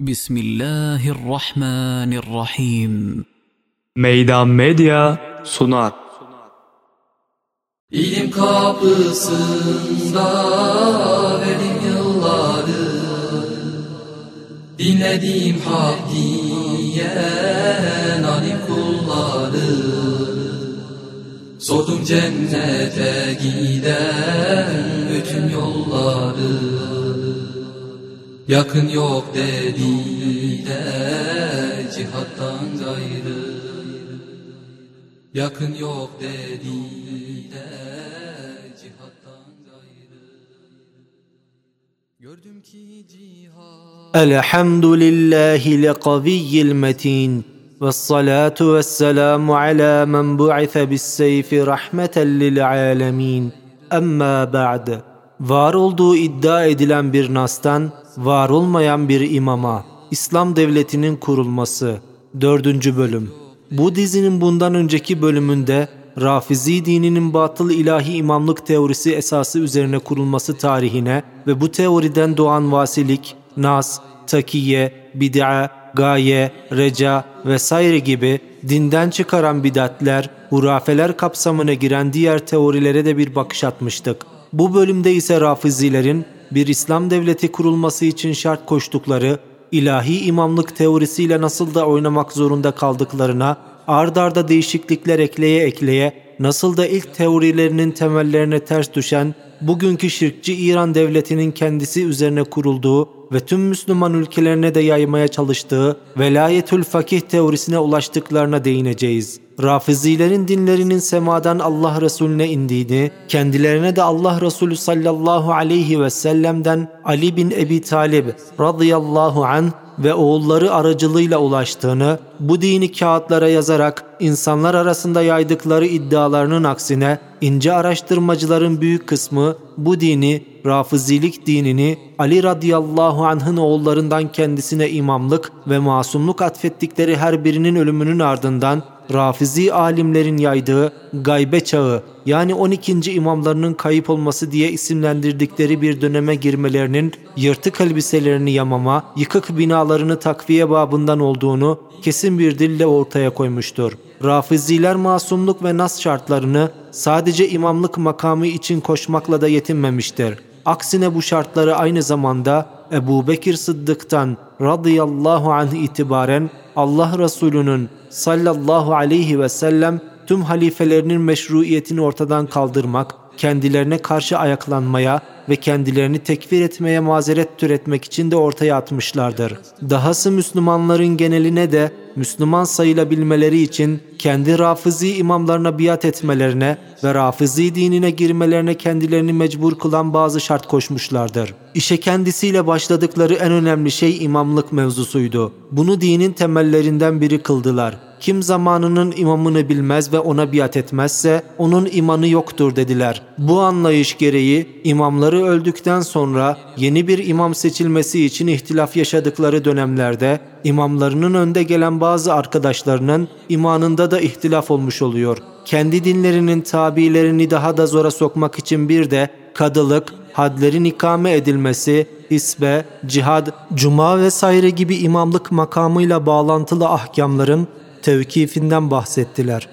بسم الله الرحمن الرحيم Meydan Medya sunar. İlim kapısında verim yılları Dinlediğim hak diyen alim kulları Sordum cennete giden bütün yolları Yakın yok dediler cihattan gayrı Yakın yok dediler cihattan gayrı Gördüm ki cihat الحمد لله القوي المتين والصلاة والسلام على من بعث بالسيف رحمة للعالمين أما بعد Var olduğu iddia edilen bir nastan, var olmayan bir imama, İslam devletinin kurulması. 4. bölüm. Bu dizinin bundan önceki bölümünde Rafizi dininin batıl ilahi imamlık teorisi esası üzerine kurulması tarihine ve bu teoriden doğan vasilik, nas, takiye, bid'a, gaye, reca vesaire gibi dinden çıkaran bidatler, hurafeler kapsamına giren diğer teorilere de bir bakış atmıştık. Bu bölümde ise Rafizilerin bir İslam devleti kurulması için şart koştukları ilahi imamlık teorisiyle nasıl da oynamak zorunda kaldıklarına, ard arda değişiklikler ekleye ekleye, nasıl da ilk teorilerinin temellerine ters düşen, bugünkü şirkçi İran devletinin kendisi üzerine kurulduğu ve tüm Müslüman ülkelerine de yaymaya çalıştığı velayetül fakih teorisine ulaştıklarına değineceğiz. Rafizilerin dinlerinin semadan Allah Resulüne indiğini, kendilerine de Allah Resulü sallallahu aleyhi ve sellem'den Ali bin Ebi Talib radıyallahu anh ve oğulları aracılığıyla ulaştığını, bu dini kağıtlara yazarak insanlar arasında yaydıkları iddialarının aksine ince araştırmacıların büyük kısmı bu dini, Rafizilik dinini Ali radıyallahu anh'ın oğullarından kendisine imamlık ve masumluk atfettikleri her birinin ölümünün ardından Rafizi alimlerin yaydığı gaybe çağı yani 12. imamlarının kayıp olması diye isimlendirdikleri bir döneme girmelerinin yırtık elbiselerini yamama, yıkık binalarını takviye babından olduğunu kesin bir dille ortaya koymuştur. Rafiziler masumluk ve nas şartlarını sadece imamlık makamı için koşmakla da yetinmemiştir. Aksine bu şartları aynı zamanda Ebu Bekir Sıddık'tan radıyallahu anh itibaren Allah Resulü'nün sallallahu aleyhi ve sellem tüm halifelerinin meşruiyetini ortadan kaldırmak, kendilerine karşı ayaklanmaya ve kendilerini tekfir etmeye mazeret türetmek için de ortaya atmışlardır. Dahası Müslümanların geneline de Müslüman sayılabilmeleri için kendi Rafizi imamlarına biat etmelerine ve Rafizi dinine girmelerine kendilerini mecbur kılan bazı şart koşmuşlardır. İşe kendisiyle başladıkları en önemli şey imamlık mevzusuydu. Bunu dinin temellerinden biri kıldılar. Kim zamanının imamını bilmez ve ona biat etmezse onun imanı yoktur dediler. Bu anlayış gereği imamları öldükten sonra yeni bir imam seçilmesi için ihtilaf yaşadıkları dönemlerde imamlarının önde gelen bazı arkadaşlarının imanında da ihtilaf olmuş oluyor. Kendi dinlerinin tabilerini daha da zora sokmak için bir de kadılık, hadlerin ikame edilmesi, isbe, cihad, cuma vesaire gibi imamlık makamıyla bağlantılı ahkamların tevkifinden bahsettiler.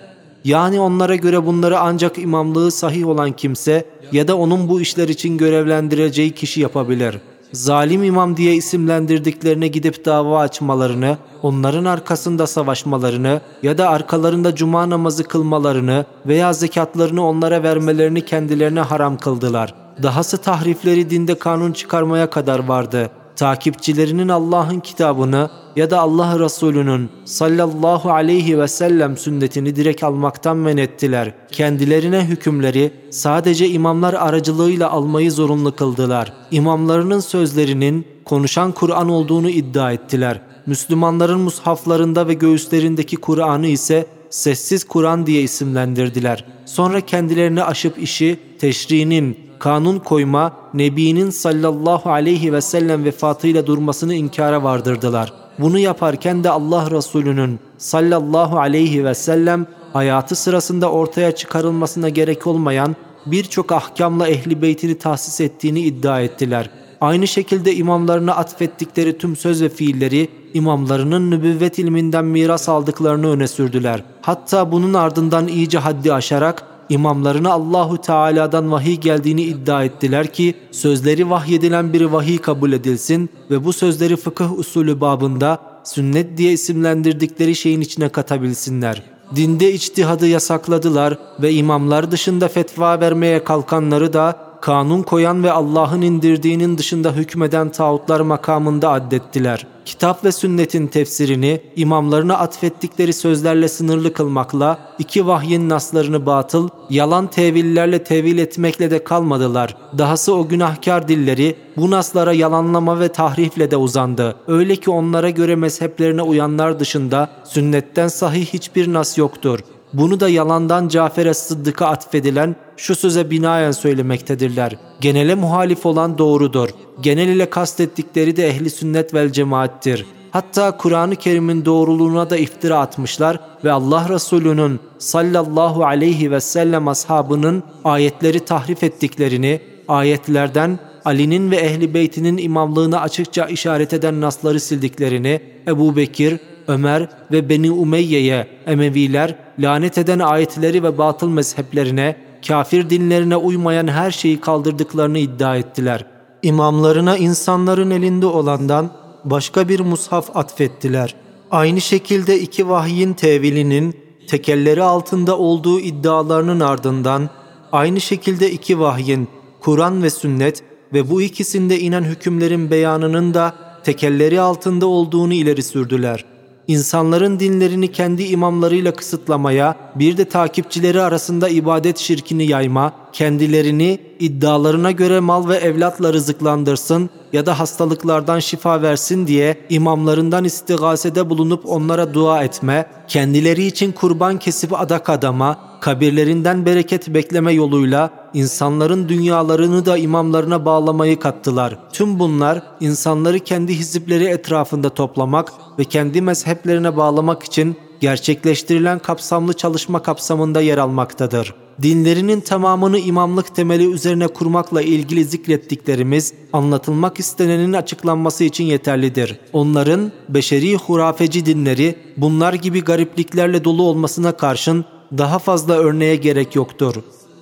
Yani onlara göre bunları ancak imamlığı sahih olan kimse ya da onun bu işler için görevlendireceği kişi yapabilir. Zalim imam diye isimlendirdiklerine gidip dava açmalarını, onların arkasında savaşmalarını ya da arkalarında cuma namazı kılmalarını veya zekatlarını onlara vermelerini kendilerine haram kıldılar. Dahası tahrifleri dinde kanun çıkarmaya kadar vardı takipçilerinin Allah'ın kitabını ya da Allah Resulü'nün sallallahu aleyhi ve sellem sünnetini direkt almaktan men ettiler. Kendilerine hükümleri sadece imamlar aracılığıyla almayı zorunlu kıldılar. İmamlarının sözlerinin konuşan Kur'an olduğunu iddia ettiler. Müslümanların mushaflarında ve göğüslerindeki Kur'an'ı ise sessiz Kur'an diye isimlendirdiler. Sonra kendilerini aşıp işi teşriğinin, kanun koyma, Nebi'nin sallallahu aleyhi ve sellem vefatıyla durmasını inkara vardırdılar. Bunu yaparken de Allah Resulü'nün sallallahu aleyhi ve sellem hayatı sırasında ortaya çıkarılmasına gerek olmayan birçok ahkamla ehli beytini tahsis ettiğini iddia ettiler. Aynı şekilde imamlarına atfettikleri tüm söz ve fiilleri imamlarının nübüvvet ilminden miras aldıklarını öne sürdüler. Hatta bunun ardından iyice haddi aşarak imamlarına Allahu Teala'dan vahiy geldiğini iddia ettiler ki sözleri vahyedilen bir vahiy kabul edilsin ve bu sözleri fıkıh usulü babında sünnet diye isimlendirdikleri şeyin içine katabilsinler. Dinde içtihadı yasakladılar ve imamlar dışında fetva vermeye kalkanları da kanun koyan ve Allah'ın indirdiğinin dışında hükmeden tağutlar makamında addettiler. Kitap ve sünnetin tefsirini imamlarına atfettikleri sözlerle sınırlı kılmakla iki vahyin naslarını batıl, yalan tevillerle tevil etmekle de kalmadılar. Dahası o günahkar dilleri bu naslara yalanlama ve tahrifle de uzandı. Öyle ki onlara göre mezheplerine uyanlar dışında sünnetten sahih hiçbir nas yoktur. Bunu da yalandan Cafer-e Sıddık'a atfedilen şu söze binaen söylemektedirler. Genele muhalif olan doğrudur. Genel ile kastettikleri de ehli sünnet vel cemaattir. Hatta Kur'an-ı Kerim'in doğruluğuna da iftira atmışlar ve Allah Resulü'nün sallallahu aleyhi ve sellem ashabının ayetleri tahrif ettiklerini, ayetlerden Ali'nin ve Ehli Beytinin imamlığına açıkça işaret eden nasları sildiklerini, Ebu Bekir, Ömer ve Beni Umeyye'ye Emeviler lanet eden ayetleri ve batıl mezheplerine, kafir dinlerine uymayan her şeyi kaldırdıklarını iddia ettiler. İmamlarına insanların elinde olandan başka bir mushaf atfettiler. Aynı şekilde iki vahyin tevilinin tekelleri altında olduğu iddialarının ardından aynı şekilde iki vahyin Kur'an ve sünnet ve bu ikisinde inen hükümlerin beyanının da tekelleri altında olduğunu ileri sürdüler.'' İnsanların dinlerini kendi imamlarıyla kısıtlamaya, bir de takipçileri arasında ibadet şirkini yayma, kendilerini iddialarına göre mal ve evlatla rızıklandırsın ya da hastalıklardan şifa versin diye imamlarından istigasede bulunup onlara dua etme, kendileri için kurban kesip adak adama, kabirlerinden bereket bekleme yoluyla insanların dünyalarını da imamlarına bağlamayı kattılar. Tüm bunlar insanları kendi hizipleri etrafında toplamak ve kendi mezheplerine bağlamak için gerçekleştirilen kapsamlı çalışma kapsamında yer almaktadır. Dinlerinin tamamını imamlık temeli üzerine kurmakla ilgili zikrettiklerimiz anlatılmak istenenin açıklanması için yeterlidir. Onların beşeri hurafeci dinleri bunlar gibi garipliklerle dolu olmasına karşın daha fazla örneğe gerek yoktur.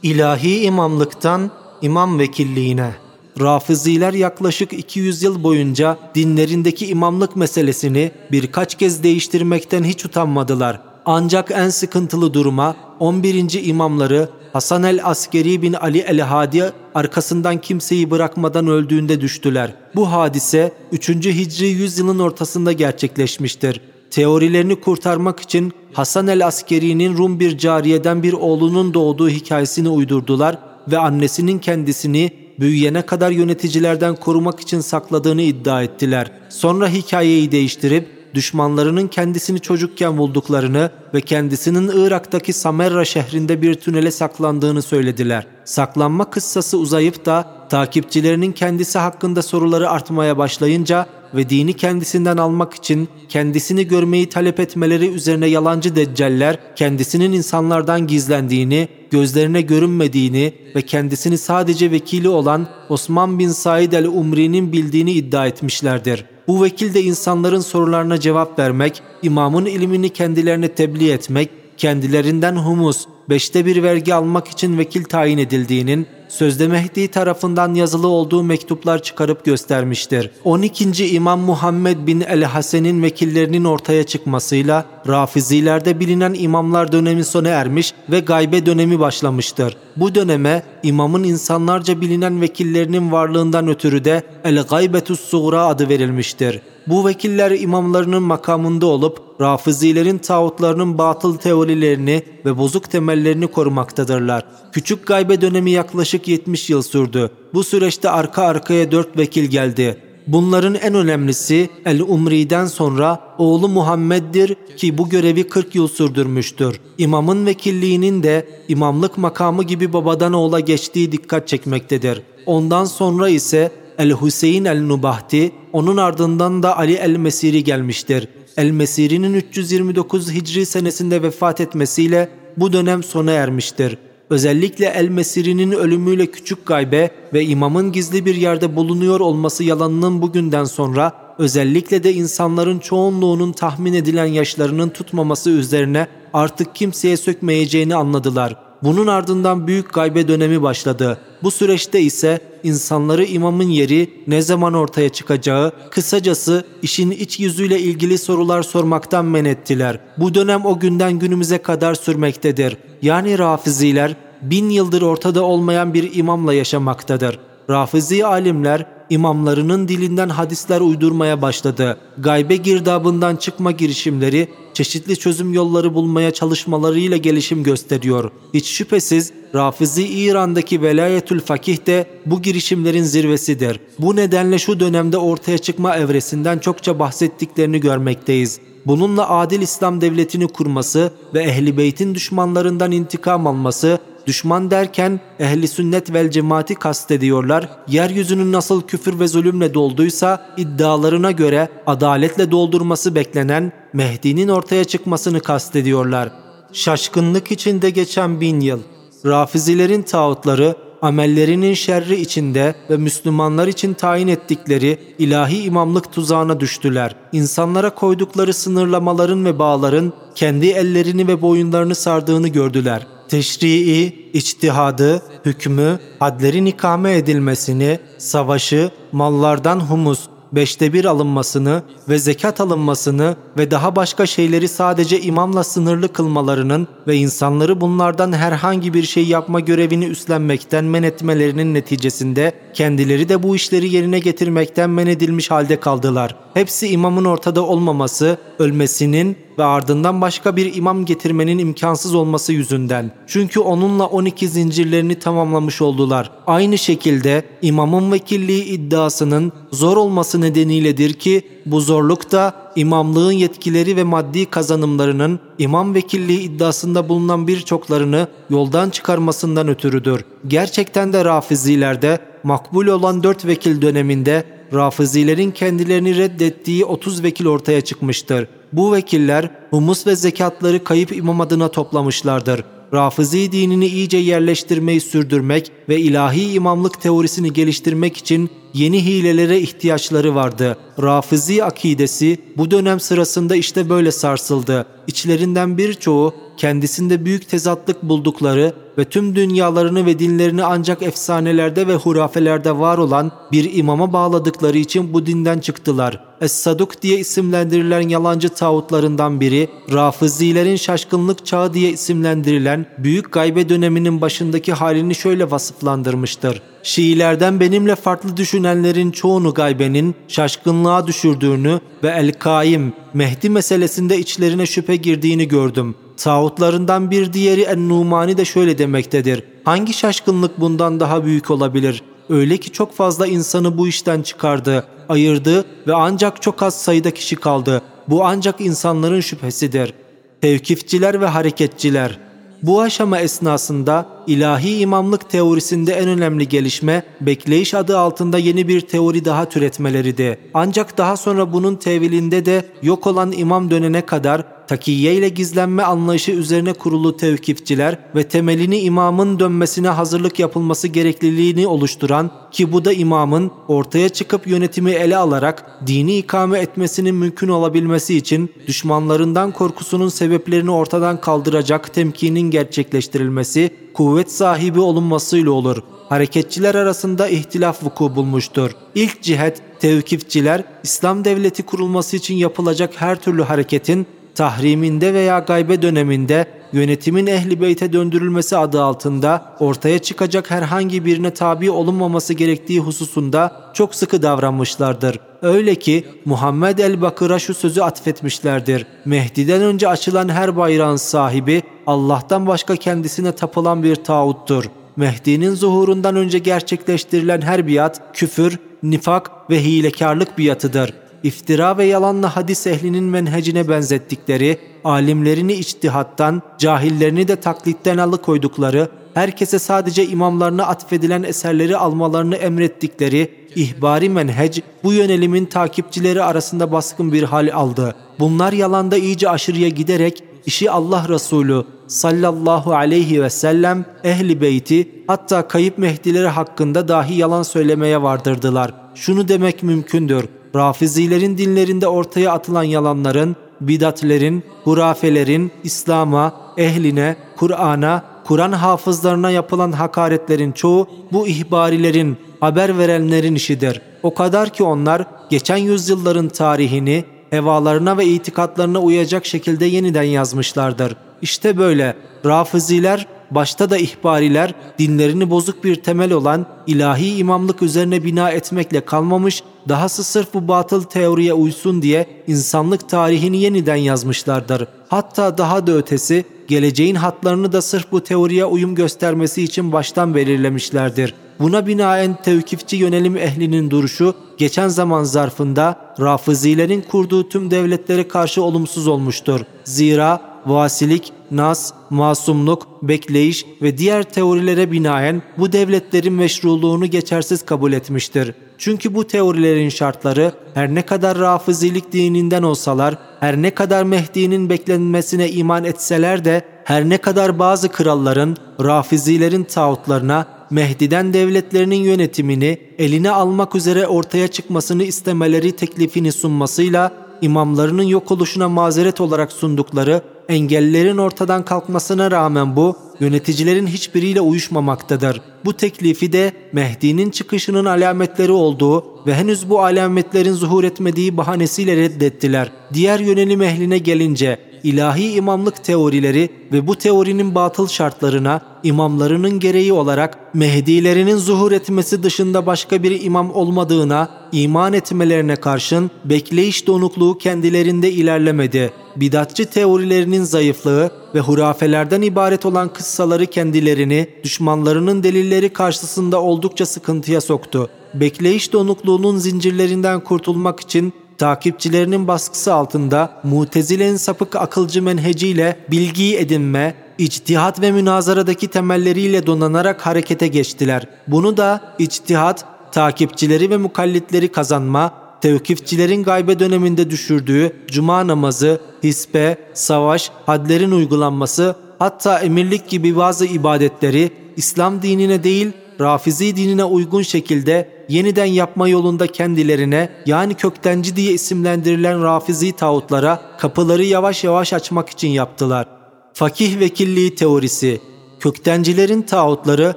İlahi imamlıktan imam vekilliğine Rafiziler yaklaşık 200 yıl boyunca dinlerindeki imamlık meselesini birkaç kez değiştirmekten hiç utanmadılar. Ancak en sıkıntılı duruma 11. imamları Hasan el Askeri bin Ali el Hadi arkasından kimseyi bırakmadan öldüğünde düştüler. Bu hadise 3. Hicri yüzyılın ortasında gerçekleşmiştir. Teorilerini kurtarmak için Hasan el Askeri'nin Rum bir cariyeden bir oğlunun doğduğu hikayesini uydurdular ve annesinin kendisini büyüyene kadar yöneticilerden korumak için sakladığını iddia ettiler. Sonra hikayeyi değiştirip düşmanlarının kendisini çocukken bulduklarını ve kendisinin Irak'taki Samerra şehrinde bir tünele saklandığını söylediler. Saklanma kıssası uzayıp da takipçilerinin kendisi hakkında soruları artmaya başlayınca ve dini kendisinden almak için kendisini görmeyi talep etmeleri üzerine yalancı deccaller kendisinin insanlardan gizlendiğini, gözlerine görünmediğini ve kendisini sadece vekili olan Osman bin Said el-Umri'nin bildiğini iddia etmişlerdir. Bu vekil de insanların sorularına cevap vermek, imamın ilmini kendilerine tebliğ etmek, kendilerinden humus, beşte bir vergi almak için vekil tayin edildiğinin, sözde Mehdi tarafından yazılı olduğu mektuplar çıkarıp göstermiştir. 12. İmam Muhammed bin el-Hasen'in vekillerinin ortaya çıkmasıyla Rafizilerde bilinen imamlar dönemi sona ermiş ve gaybe dönemi başlamıştır. Bu döneme imamın insanlarca bilinen vekillerinin varlığından ötürü de El-Gaybetus Suğra adı verilmiştir. Bu vekiller imamlarının makamında olup Rafizilerin tağutlarının batıl teorilerini ve bozuk temellerini korumaktadırlar. Küçük gaybe dönemi yaklaşık 70 yıl sürdü. Bu süreçte arka arkaya dört vekil geldi. Bunların en önemlisi El-Umri'den sonra oğlu Muhammed'dir ki bu görevi 40 yıl sürdürmüştür. İmamın vekilliğinin de imamlık makamı gibi babadan oğula geçtiği dikkat çekmektedir. Ondan sonra ise El-Hüseyin el-Nubahti, onun ardından da Ali el-Mesiri gelmiştir. El-Mesiri'nin 329 Hicri senesinde vefat etmesiyle bu dönem sona ermiştir. Özellikle El-Mesiri'nin ölümüyle küçük gaybe ve imamın gizli bir yerde bulunuyor olması yalanının bugünden sonra özellikle de insanların çoğunluğunun tahmin edilen yaşlarının tutmaması üzerine artık kimseye sökmeyeceğini anladılar. Bunun ardından büyük gaybe dönemi başladı. Bu süreçte ise insanları imamın yeri ne zaman ortaya çıkacağı, kısacası işin iç yüzüyle ilgili sorular sormaktan men ettiler. Bu dönem o günden günümüze kadar sürmektedir. Yani Rafiziler bin yıldır ortada olmayan bir imamla yaşamaktadır. Rafizi alimler imamlarının dilinden hadisler uydurmaya başladı. Gaybe girdabından çıkma girişimleri çeşitli çözüm yolları bulmaya çalışmalarıyla gelişim gösteriyor. Hiç şüphesiz Rafizi İran'daki velayetül fakih de bu girişimlerin zirvesidir. Bu nedenle şu dönemde ortaya çıkma evresinden çokça bahsettiklerini görmekteyiz. Bununla adil İslam devletini kurması ve ehli beytin düşmanlarından intikam alması Düşman derken ehli sünnet vel cemaati kastediyorlar. Yeryüzünün nasıl küfür ve zulümle dolduysa iddialarına göre adaletle doldurması beklenen Mehdi'nin ortaya çıkmasını kastediyorlar. Şaşkınlık içinde geçen bin yıl. Rafizilerin tağutları amellerinin şerri içinde ve Müslümanlar için tayin ettikleri ilahi imamlık tuzağına düştüler. İnsanlara koydukları sınırlamaların ve bağların kendi ellerini ve boyunlarını sardığını gördüler teşrii, içtihadı, hükmü, hadlerin ikame edilmesini, savaşı, mallardan humus, beşte bir alınmasını ve zekat alınmasını ve daha başka şeyleri sadece imamla sınırlı kılmalarının ve insanları bunlardan herhangi bir şey yapma görevini üstlenmekten men etmelerinin neticesinde kendileri de bu işleri yerine getirmekten men edilmiş halde kaldılar. Hepsi imamın ortada olmaması, ölmesinin ve ardından başka bir imam getirmenin imkansız olması yüzünden. Çünkü onunla 12 zincirlerini tamamlamış oldular. Aynı şekilde imamın vekilliği iddiasının zor olması nedeniyledir ki bu zorluk da imamlığın yetkileri ve maddi kazanımlarının imam vekilliği iddiasında bulunan birçoklarını yoldan çıkarmasından ötürüdür. Gerçekten de Rafizilerde makbul olan dört vekil döneminde Rafizilerin kendilerini reddettiği 30 vekil ortaya çıkmıştır. Bu vekiller humus ve zekatları kayıp imam adına toplamışlardır. Rafizi dinini iyice yerleştirmeyi sürdürmek ve ilahi imamlık teorisini geliştirmek için yeni hilelere ihtiyaçları vardı. Rafizi akidesi bu dönem sırasında işte böyle sarsıldı. İçlerinden birçoğu kendisinde büyük tezatlık buldukları ve tüm dünyalarını ve dinlerini ancak efsanelerde ve hurafelerde var olan bir imama bağladıkları için bu dinden çıktılar. Es-Saduk diye isimlendirilen yalancı tağutlarından biri, Rafizilerin şaşkınlık çağı diye isimlendirilen büyük gaybe döneminin başındaki halini şöyle vasıflandırmıştır. Şiilerden benimle farklı düşünenlerin çoğunu gaybenin şaşkınlığa düşürdüğünü ve El-Kaim, Mehdi meselesinde içlerine şüphe girdiğini gördüm. Tağutlarından bir diğeri En-Numani de şöyle demektedir. Hangi şaşkınlık bundan daha büyük olabilir? Öyle ki çok fazla insanı bu işten çıkardı, ayırdı ve ancak çok az sayıda kişi kaldı. Bu ancak insanların şüphesidir. Tevkifçiler ve hareketçiler bu aşama esnasında ilahi imamlık teorisinde en önemli gelişme bekleyiş adı altında yeni bir teori daha türetmeleriydi. Ancak daha sonra bunun tevilinde de yok olan imam dönene kadar takiye ile gizlenme anlayışı üzerine kurulu tevkifçiler ve temelini imamın dönmesine hazırlık yapılması gerekliliğini oluşturan ki bu da imamın ortaya çıkıp yönetimi ele alarak dini ikame etmesinin mümkün olabilmesi için düşmanlarından korkusunun sebeplerini ortadan kaldıracak temkinin gerçekleştirilmesi, kuvvet sahibi olunmasıyla olur. Hareketçiler arasında ihtilaf vuku bulmuştur. İlk cihet tevkifçiler İslam devleti kurulması için yapılacak her türlü hareketin tahriminde veya gaybe döneminde yönetimin ehli beyte döndürülmesi adı altında ortaya çıkacak herhangi birine tabi olunmaması gerektiği hususunda çok sıkı davranmışlardır. Öyle ki Muhammed el-Bakır'a şu sözü atfetmişlerdir. Mehdi'den önce açılan her bayrağın sahibi Allah'tan başka kendisine tapılan bir tağuttur. Mehdi'nin zuhurundan önce gerçekleştirilen her biat küfür, nifak ve hilekarlık biatıdır iftira ve yalanla hadis ehlinin menhecine benzettikleri, alimlerini içtihattan, cahillerini de taklitten alıkoydukları, herkese sadece imamlarına atfedilen eserleri almalarını emrettikleri ihbari menhec bu yönelimin takipçileri arasında baskın bir hal aldı. Bunlar yalanda iyice aşırıya giderek işi Allah Resulü sallallahu aleyhi ve sellem ehli beyti hatta kayıp Mehdileri hakkında dahi yalan söylemeye vardırdılar. Şunu demek mümkündür. Rafizilerin dinlerinde ortaya atılan yalanların, bidatlerin, hurafelerin, İslam'a, ehline, Kur'an'a, Kur'an hafızlarına yapılan hakaretlerin çoğu bu ihbarilerin, haber verenlerin işidir. O kadar ki onlar geçen yüzyılların tarihini hevalarına ve itikatlarına uyacak şekilde yeniden yazmışlardır. İşte böyle Rafiziler başta da ihbariler dinlerini bozuk bir temel olan ilahi imamlık üzerine bina etmekle kalmamış, dahası sırf bu batıl teoriye uysun diye insanlık tarihini yeniden yazmışlardır. Hatta daha da ötesi geleceğin hatlarını da sırf bu teoriye uyum göstermesi için baştan belirlemişlerdir. Buna binaen tevkifçi yönelim ehlinin duruşu geçen zaman zarfında Rafizilerin kurduğu tüm devletlere karşı olumsuz olmuştur. Zira vasilik, nas, masumluk, bekleyiş ve diğer teorilere binaen bu devletlerin meşruluğunu geçersiz kabul etmiştir. Çünkü bu teorilerin şartları her ne kadar rafizilik dininden olsalar, her ne kadar Mehdi'nin beklenmesine iman etseler de, her ne kadar bazı kralların, rafizilerin tağutlarına, Mehdi'den devletlerinin yönetimini eline almak üzere ortaya çıkmasını istemeleri teklifini sunmasıyla imamlarının yok oluşuna mazeret olarak sundukları engellerin ortadan kalkmasına rağmen bu yöneticilerin hiçbiriyle uyuşmamaktadır. Bu teklifi de Mehdi'nin çıkışının alametleri olduğu ve henüz bu alametlerin zuhur etmediği bahanesiyle reddettiler. Diğer yönelim ehline gelince ilahi imamlık teorileri ve bu teorinin batıl şartlarına imamlarının gereği olarak Mehdilerinin zuhur etmesi dışında başka bir imam olmadığına iman etmelerine karşın bekleyiş donukluğu kendilerinde ilerlemedi. Bidatçı teorilerinin zayıflığı ve hurafelerden ibaret olan kıssaları kendilerini düşmanlarının delilleri karşısında oldukça sıkıntıya soktu. Bekleyiş donukluğunun zincirlerinden kurtulmak için takipçilerinin baskısı altında Mutezile'nin sapık akılcı menheciyle bilgiyi edinme, içtihat ve münazaradaki temelleriyle donanarak harekete geçtiler. Bunu da içtihat, takipçileri ve mukallitleri kazanma, tevkifçilerin gaybe döneminde düşürdüğü cuma namazı, hisbe, savaş, hadlerin uygulanması, hatta emirlik gibi bazı ibadetleri İslam dinine değil Rafizi dinine uygun şekilde yeniden yapma yolunda kendilerine yani köktenci diye isimlendirilen Rafizi tağutlara kapıları yavaş yavaş açmak için yaptılar. Fakih vekilliği teorisi Köktencilerin tağutları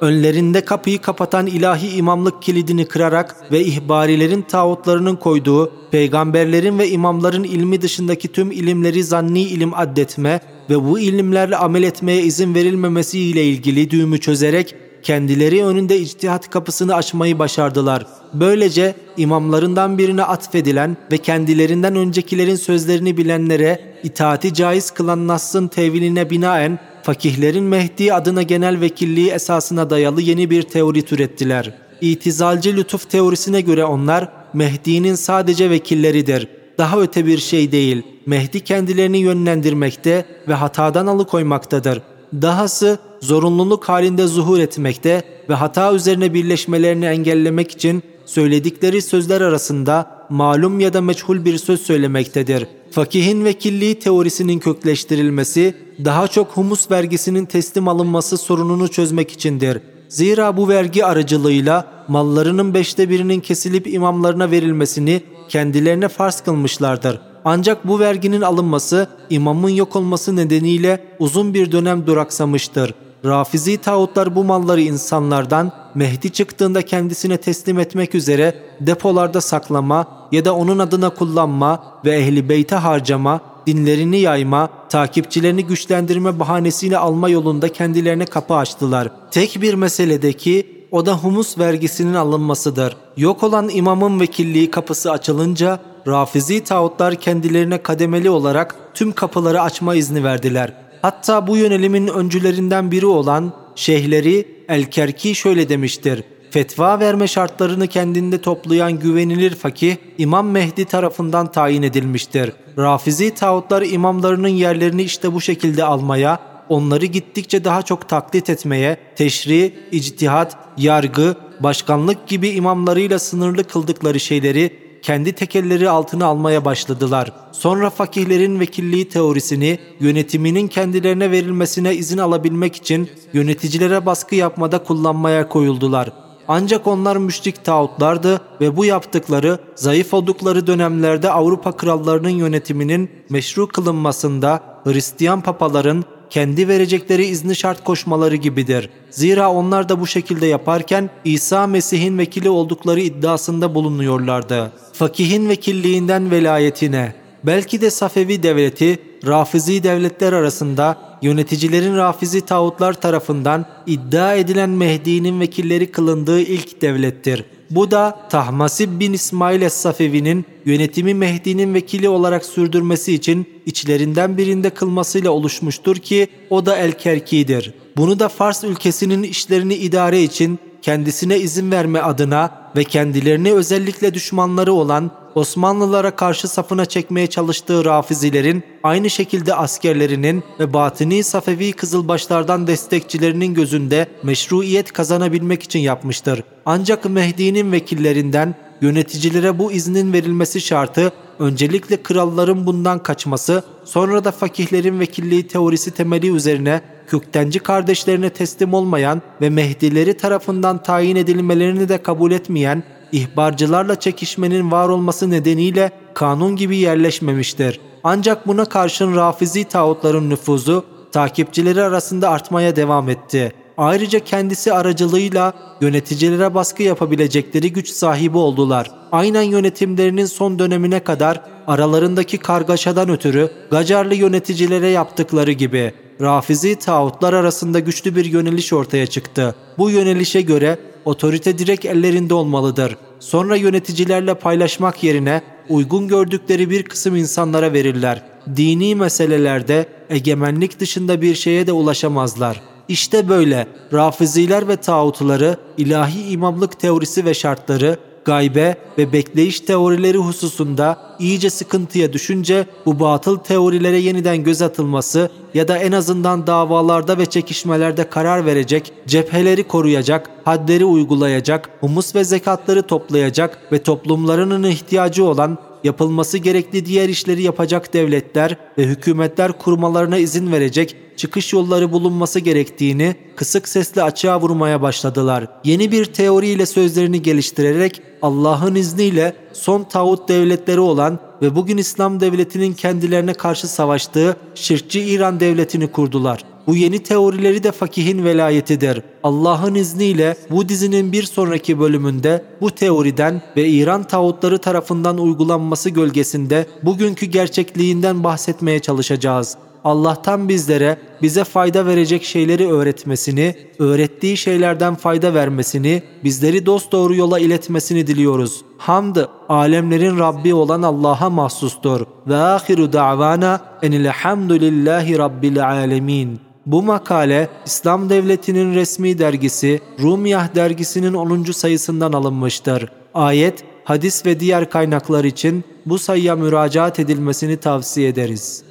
önlerinde kapıyı kapatan ilahi imamlık kilidini kırarak ve ihbarilerin tağutlarının koyduğu peygamberlerin ve imamların ilmi dışındaki tüm ilimleri zanni ilim addetme ve bu ilimlerle amel etmeye izin verilmemesi ile ilgili düğümü çözerek kendileri önünde içtihat kapısını açmayı başardılar. Böylece imamlarından birine atfedilen ve kendilerinden öncekilerin sözlerini bilenlere itaati caiz kılan Nass'ın teviline binaen fakihlerin Mehdi adına genel vekilliği esasına dayalı yeni bir teori türettiler. İtizalci lütuf teorisine göre onlar Mehdi'nin sadece vekilleridir. Daha öte bir şey değil. Mehdi kendilerini yönlendirmekte ve hatadan alıkoymaktadır. Dahası zorunluluk halinde zuhur etmekte ve hata üzerine birleşmelerini engellemek için söyledikleri sözler arasında malum ya da meçhul bir söz söylemektedir. Fakihin vekilliği teorisinin kökleştirilmesi daha çok humus vergisinin teslim alınması sorununu çözmek içindir. Zira bu vergi aracılığıyla mallarının beşte birinin kesilip imamlarına verilmesini kendilerine farz kılmışlardır. Ancak bu verginin alınması imamın yok olması nedeniyle uzun bir dönem duraksamıştır. Rafizi tağutlar bu malları insanlardan Mehdi çıktığında kendisine teslim etmek üzere depolarda saklama ya da onun adına kullanma ve ehli beyte harcama, dinlerini yayma, takipçilerini güçlendirme bahanesiyle alma yolunda kendilerine kapı açtılar. Tek bir meseledeki o da humus vergisinin alınmasıdır. Yok olan imamın vekilliği kapısı açılınca Rafizi tağutlar kendilerine kademeli olarak tüm kapıları açma izni verdiler. Hatta bu yönelimin öncülerinden biri olan şeyhleri El-Kerki şöyle demiştir. Fetva verme şartlarını kendinde toplayan güvenilir fakih İmam Mehdi tarafından tayin edilmiştir. Rafizi tağutlar imamlarının yerlerini işte bu şekilde almaya, onları gittikçe daha çok taklit etmeye, teşri, ictihat, yargı, başkanlık gibi imamlarıyla sınırlı kıldıkları şeyleri kendi tekelleri altına almaya başladılar. Sonra fakihlerin vekilliği teorisini yönetiminin kendilerine verilmesine izin alabilmek için yöneticilere baskı yapmada kullanmaya koyuldular. Ancak onlar müşrik tağutlardı ve bu yaptıkları zayıf oldukları dönemlerde Avrupa krallarının yönetiminin meşru kılınmasında Hristiyan papaların kendi verecekleri izni şart koşmaları gibidir. Zira onlar da bu şekilde yaparken İsa Mesih'in vekili oldukları iddiasında bulunuyorlardı. Fakihin vekilliğinden velayetine, belki de Safevi devleti, Rafizi devletler arasında yöneticilerin Rafizi tağutlar tarafından iddia edilen Mehdi'nin vekilleri kılındığı ilk devlettir. Bu da Tahmasib bin İsmail Es-Safevi'nin yönetimi Mehdi'nin vekili olarak sürdürmesi için içlerinden birinde kılmasıyla oluşmuştur ki o da El-Kerki'dir. Bunu da Fars ülkesinin işlerini idare için kendisine izin verme adına ve kendilerini özellikle düşmanları olan Osmanlılara karşı safına çekmeye çalıştığı Rafizilerin aynı şekilde askerlerinin ve batini Safevi Kızılbaşlardan destekçilerinin gözünde meşruiyet kazanabilmek için yapmıştır. Ancak Mehdi'nin vekillerinden yöneticilere bu iznin verilmesi şartı öncelikle kralların bundan kaçması, sonra da fakihlerin vekilliği teorisi temeli üzerine köktenci kardeşlerine teslim olmayan ve Mehdileri tarafından tayin edilmelerini de kabul etmeyen ihbarcılarla çekişmenin var olması nedeniyle kanun gibi yerleşmemiştir. Ancak buna karşın Rafizi tağutların nüfuzu takipçileri arasında artmaya devam etti. Ayrıca kendisi aracılığıyla yöneticilere baskı yapabilecekleri güç sahibi oldular. Aynen yönetimlerinin son dönemine kadar aralarındaki kargaşadan ötürü Gacarlı yöneticilere yaptıkları gibi Rafizi tağutlar arasında güçlü bir yöneliş ortaya çıktı. Bu yönelişe göre otorite direkt ellerinde olmalıdır. Sonra yöneticilerle paylaşmak yerine uygun gördükleri bir kısım insanlara verirler. Dini meselelerde egemenlik dışında bir şeye de ulaşamazlar. İşte böyle. Rafiziler ve tağutları ilahi imamlık teorisi ve şartları gaybe ve bekleyiş teorileri hususunda iyice sıkıntıya düşünce bu batıl teorilere yeniden göz atılması ya da en azından davalarda ve çekişmelerde karar verecek, cepheleri koruyacak, hadleri uygulayacak, humus ve zekatları toplayacak ve toplumlarının ihtiyacı olan yapılması gerekli diğer işleri yapacak devletler ve hükümetler kurmalarına izin verecek çıkış yolları bulunması gerektiğini kısık sesle açığa vurmaya başladılar. Yeni bir teoriyle sözlerini geliştirerek Allah'ın izniyle son tağut devletleri olan ve bugün İslam devletinin kendilerine karşı savaştığı şirkçi İran devletini kurdular. Bu yeni teorileri de fakihin velayetidir. Allah'ın izniyle bu dizinin bir sonraki bölümünde bu teoriden ve İran tağutları tarafından uygulanması gölgesinde bugünkü gerçekliğinden bahsetmeye çalışacağız. Allah'tan bizlere bize fayda verecek şeyleri öğretmesini, öğrettiği şeylerden fayda vermesini, bizleri dosdoğru yola iletmesini diliyoruz. Hamd alemlerin Rabbi olan Allah'a mahsustur. Ve ahiru da'vana enilhamdülillahi rabbil alemin. Bu makale İslam Devleti'nin resmi dergisi Rumiyah dergisinin 10. sayısından alınmıştır. Ayet, hadis ve diğer kaynaklar için bu sayıya müracaat edilmesini tavsiye ederiz.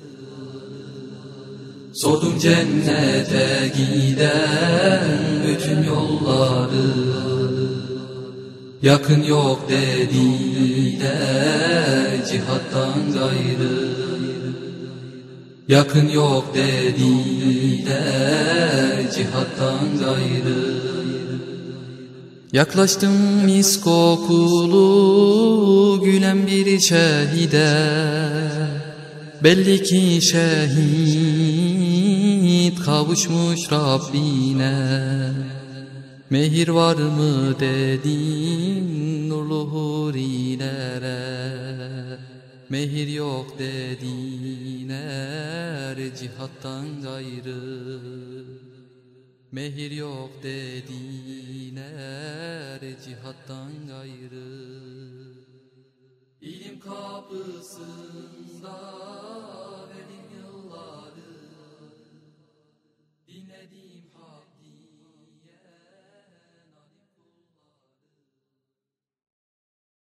Sordum cennete giden bütün yolları. Yakın yok dediler cihattan gayrı. Yakın yok dediler cihattan gayrı. Yaklaştım mis kokulu gülen bir şehide. Belli ki şehit kavuşmuş Rabbine. Mehir var mı dedin nurlu hurilere? Mehir yok dediler cihattan gayrı. Mehir yok dediler cihattan gayrı. İlim kapısında